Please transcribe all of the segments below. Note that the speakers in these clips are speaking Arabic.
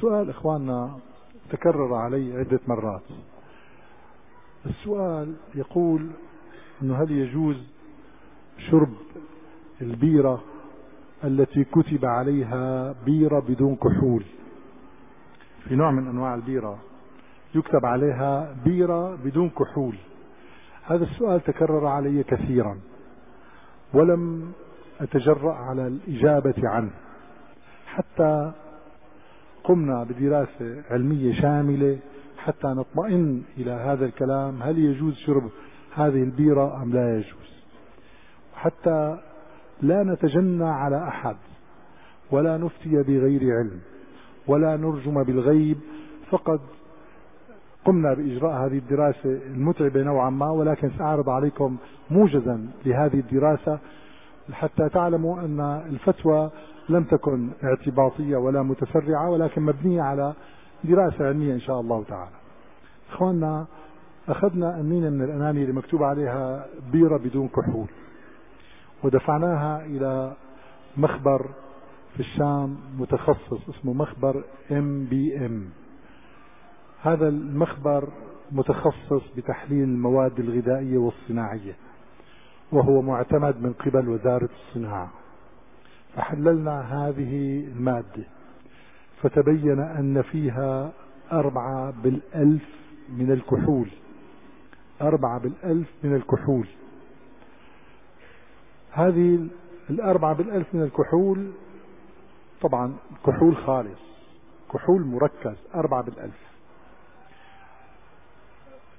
السؤال إخواننا تكرر علي عدة مرات. السؤال يقول أنه هل يجوز شرب البيرة التي كتب عليها بيرة بدون كحول؟ في نوع من أنواع البيرة يكتب عليها بيرة بدون كحول. هذا السؤال تكرر علي كثيرا ولم أتجرأ على الإجابة عنه. حتى قمنا بدراسة علمية شاملة حتى نطمئن إلى هذا الكلام هل يجوز شرب هذه البيرة أم لا يجوز؟ حتى لا نتجنى على أحد ولا نفتي بغير علم ولا نرجم بالغيب فقد قمنا بإجراء هذه الدراسة المتعبة نوعا ما ولكن سأعرض عليكم موجزا لهذه الدراسة. حتى تعلموا أن الفتوى لم تكن اعتباطية ولا متسرعة ولكن مبنية على دراسة علمية إن شاء الله تعالى. إخواننا أخذنا أمينة من الأناني اللي مكتوب عليها بيرة بدون كحول. ودفعناها إلى مخبر في الشام متخصص اسمه مخبر ام بي ام هذا المخبر متخصص بتحليل المواد الغذائية والصناعية وهو معتمد من قبل وزارة الصناعة. فحللنا هذه المادة فتبين أن فيها أربعة بالألف من الكحول. أربعة بالألف من الكحول. هذه الأربعة بالألف من الكحول طبعا كحول خالص كحول مركز أربعة بالألف.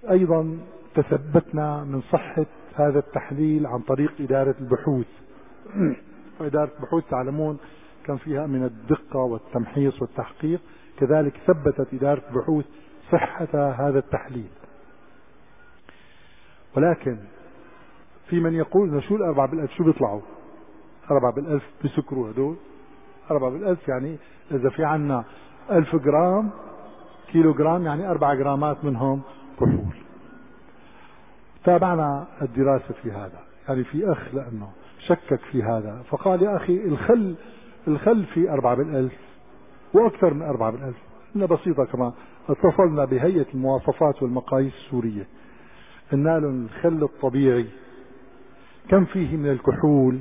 أيضا تثبتنا من صحة هذا التحليل عن طريق إدارة البحوث. وإدارة البحوث تعلمون كان فيها من الدقة والتمحيص والتحقيق. كذلك ثبتت إدارة البحوث صحة هذا التحليل. ولكن في من يقول شو الأربعة بالألف؟ شو بيطلعوا؟ أربعة بالألف بسكروا هدول. أربعة بالألف يعني إذا في عنا ألف جرام كيلو جرام يعني أربعة جرامات منهم كحول. تابعنا الدراسة في هذا. يعني في أخ لأنه شكك في هذا. فقال يا أخي الخل الخل في أربعة بالألف وأكثر من أربعة بالألف. إنها بسيطة كمان اتصلنا بهيئة المواصفات والمقاييس السورية. لهم الخل الطبيعي كم فيه من الكحول؟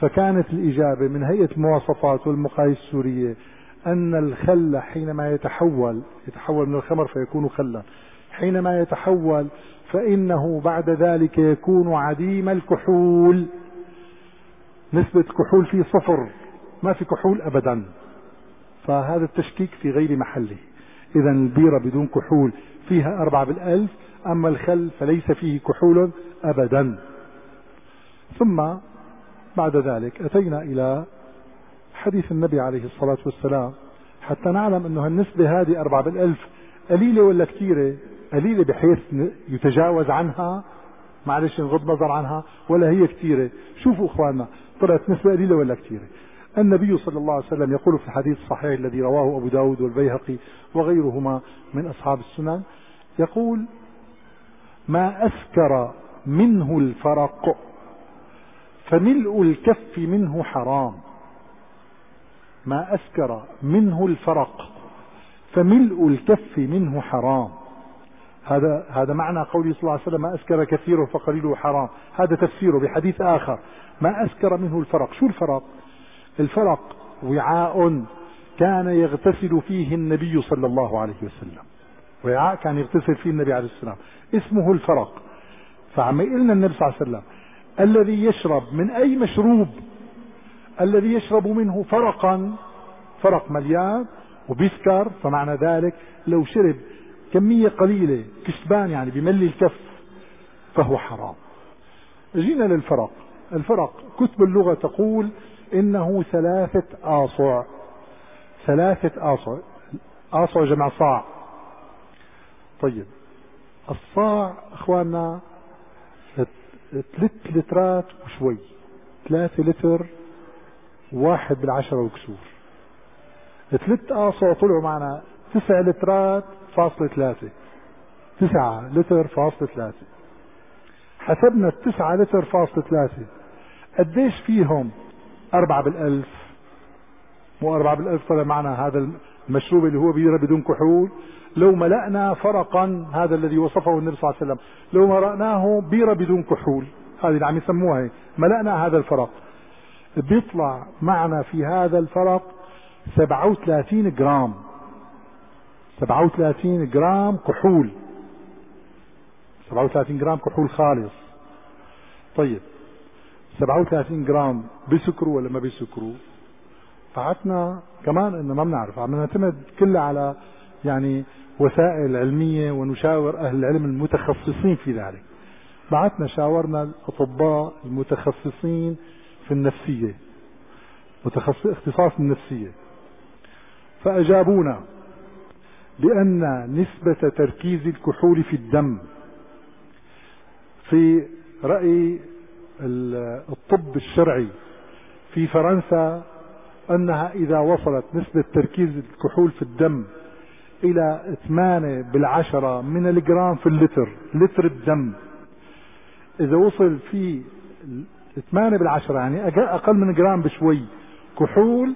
فكانت الإجابة من هيئة المواصفات والمقاييس السورية أن الخل حينما يتحول يتحول من الخمر فيكون خلا. حينما يتحول فإنه بعد ذلك يكون عديم الكحول. نسبة كحول فيه صفر ما في كحول أبدا. فهذا التشكيك في غير محله. إذا البيرة بدون كحول فيها أربعة بالألف أما الخل فليس فيه كحول أبدا. ثم بعد ذلك أتينا إلى حديث النبي عليه الصلاة والسلام. حتى نعلم أنه النسبة هذه أربعة بالألف قليلة ولا كثيرة؟ قليلة بحيث يتجاوز عنها معلش نغض نظر عنها ولا هي كثيرة. شوفوا أخواننا طلعت نسبة قليلة ولا كثيرة؟ النبي صلى الله عليه وسلم يقول في الحديث الصحيح الذي رواه أبو داود والبيهقي وغيرهما من أصحاب السنن يقول ما أسكر منه الفرق فملء الكف منه حرام. ما أسكر منه الفرق فملء الكف منه حرام. هذا هذا معنى قوله صلى الله عليه وسلم ما أسكر كثيره فقليله حرام. هذا تفسيره بحديث آخر. ما أسكر منه الفرق. شو الفرق؟ الفرق وعاء كان يغتسل فيه النبي صلى الله عليه وسلم. وعاء كان يغتسل فيه النبي عليه السلام. اسمه الفرق. فعم يقلنا النبي صلى الله عليه وسلم الذي يشرب من أي مشروب الذي يشرب منه فرقا فرق مليان وبيسكر فمعنى ذلك لو شرب كمية قليلة كسبان يعني بملي الكف فهو حرام. جينا للفرق. الفرق كتب اللغة تقول إنه ثلاثة آصع. ثلاثة آصع. آصع جمع صاع. طيب. الصاع أخواننا ثلاث لترات وشوي. ثلاثة لتر واحد بالعشرة وكسور. ثلاث آصع طلعوا معنا. تسع لترات فاصلة ثلاثة. تسعة لتر فاصلة ثلاثة. حسبنا التسعة لتر فاصلة ثلاثة. قديش فيهم؟ أربعة بالألف. مو أربعة بالألف طلع معنا هذا المشروب اللي هو بيرة بدون كحول. لو ملأنا فرقا هذا الذي وصفه النبي صلى الله عليه وسلم. لو ملأناه بيرة بدون كحول. هذه اللي عم يسموها ملأنا هذا الفرق. بيطلع معنا في هذا الفرق 37 جرام. 37 جرام كحول. 37 جرام كحول خالص. طيب 37 جرام بيسكروا ولا ما بيسكروا بعتنا كمان إنه ما بنعرف عم نعتمد كلها على يعني وسائل علمية ونشاور أهل العلم المتخصصين في ذلك. بعثنا شاورنا الأطباء المتخصصين في النفسية متخصص اختصاص النفسية. فأجابونا بأن نسبة تركيز الكحول في الدم في رأي الطب الشرعي في فرنسا أنها إذا وصلت نسبة تركيز الكحول في الدم إلى 8 بالعشرة من الجرام في اللتر لتر الدم. إذا وصل في 8 بالعشرة يعني أقل من جرام بشوي كحول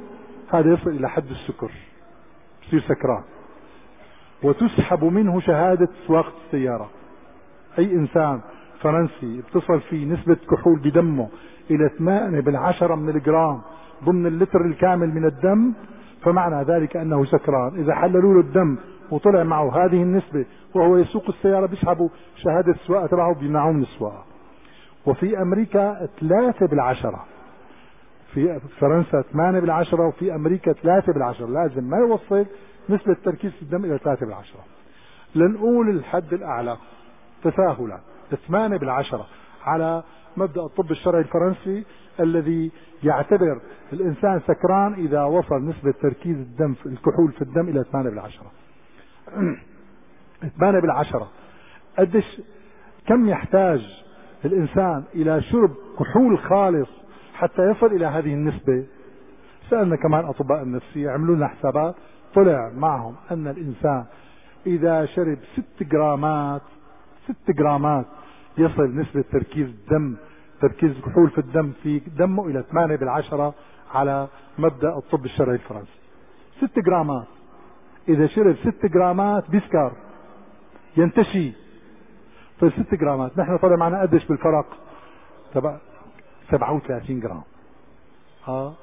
هذا يصل إلى حد السكر يصير سكران. وتسحب منه شهادة سواقة السيارة. أي إنسان فرنسي بتصل فيه نسبة كحول بدمه إلى 8 بالعشرة من الجرام ضمن اللتر الكامل من الدم فمعنى ذلك أنه سكران. إذا حللوا له الدم وطلع معه هذه النسبة وهو يسوق السيارة بيسحبوا شهادة السواقة تبعه بيمنعوه من السواقة. وفي أمريكا ثلاثة بالعشرة. في فرنسا ثمانية بالعشرة وفي أمريكا ثلاثة بالعشرة. لازم ما يوصل نسبة تركيز الدم إلى ثلاثة بالعشرة. لنقول الحد الأعلى تساهلا ثمانية بالعشرة على مبدأ الطب الشرعي الفرنسي الذي يعتبر الإنسان سكران إذا وصل نسبة تركيز الدم في الكحول في الدم إلى 8 بالعشرة. 8 بالعشرة. قديش كم يحتاج الإنسان إلى شرب كحول خالص حتى يصل إلى هذه النسبة؟ سألنا كمان أطباء النفسية عملوا لنا حسابات طلع معهم أن الإنسان إذا شرب ست جرامات ست جرامات يصل نسبة تركيز الدم تركيز الكحول في الدم في دمه إلى 8 بالعشرة على مبدأ الطب الشرعي الفرنسي. 6 جرامات. إذا شرب 6 جرامات بيسكر ينتشي. طيب 6 جرامات نحن طلع معنا قديش بالفرق؟ تبع 37 جرام. آه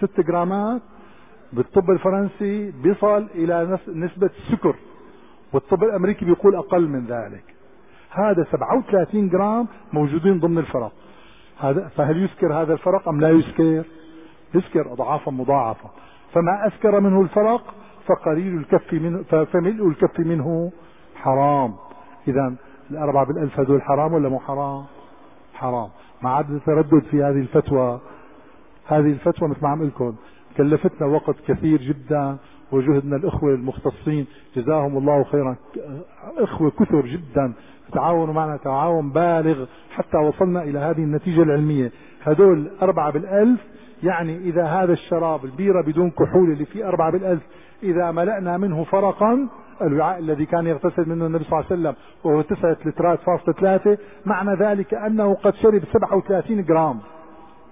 6 جرامات بالطب الفرنسي بيصل إلى نسبة السكر والطب الأمريكي بيقول أقل من ذلك. هذا 37 جرام موجودين ضمن الفرق. هذا فهل يسكر هذا الفرق أم لا يسكر؟ يسكر اضعافا مضاعفة. فما أسكر منه الفرق؟ فقليل الكف منه فملء الكف منه حرام. اذا الأربعة بالألف هذول حرام ولا مو حرام؟ حرام. ما عاد تردد في هذه الفتوى هذه الفتوى مثل ما عم لكم. كلفتنا وقت كثير جدا وجهدنا الإخوة المختصين. جزاهم الله خيرا. إخوة كثر جدا. تعاونوا معنا تعاون بالغ حتى وصلنا إلى هذه النتيجة العلمية. هدول أربعة بالألف يعني إذا هذا الشراب البيرة بدون كحول اللي فيه أربعة بالألف إذا ملأنا منه فرقا الوعاء الذي كان يغتسل منه النبي صلى الله عليه وسلم وهو تسعة لترات فاصلة ثلاثة معنى ذلك أنه قد شرب 37 جرام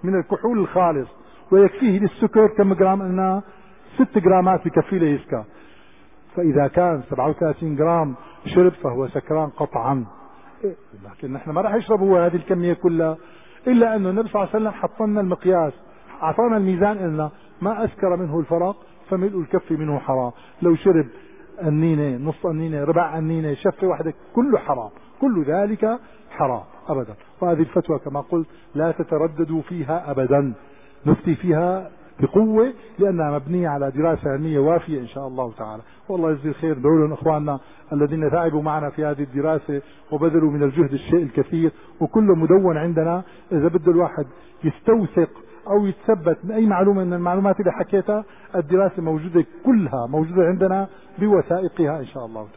من الكحول الخالص. ويكفيه للسكر كم جرام قلنا ست جرامات بكفي له يسكر فإذا كان 37 جرام شرب فهو سكران قطعا. لكن نحن ما راح يشرب هو هذه الكمية كلها إلا أنه النبي صلى الله عليه وسلم حط لنا المقياس أعطانا الميزان قلنا ما أسكر منه الفرق فملء الكف منه حرام. لو شرب النينة نص النينة ربع النينة شفة واحدة كله حرام. كل ذلك حرام ابدا. وهذه الفتوى كما قلت لا تترددوا فيها ابدا. نفتي فيها بقوة لأنها مبنية على دراسة علمية وافية إن شاء الله تعالى. والله يجزي الخير. دعوا إخواننا الذين تعبوا معنا في هذه الدراسة وبذلوا من الجهد الشيء الكثير. وكله مدون عندنا إذا بده الواحد يستوثق أو يتثبت من أي معلومة من المعلومات اللي حكيتها الدراسة موجودة كلها موجودة عندنا بوثائقها إن شاء الله تعالى.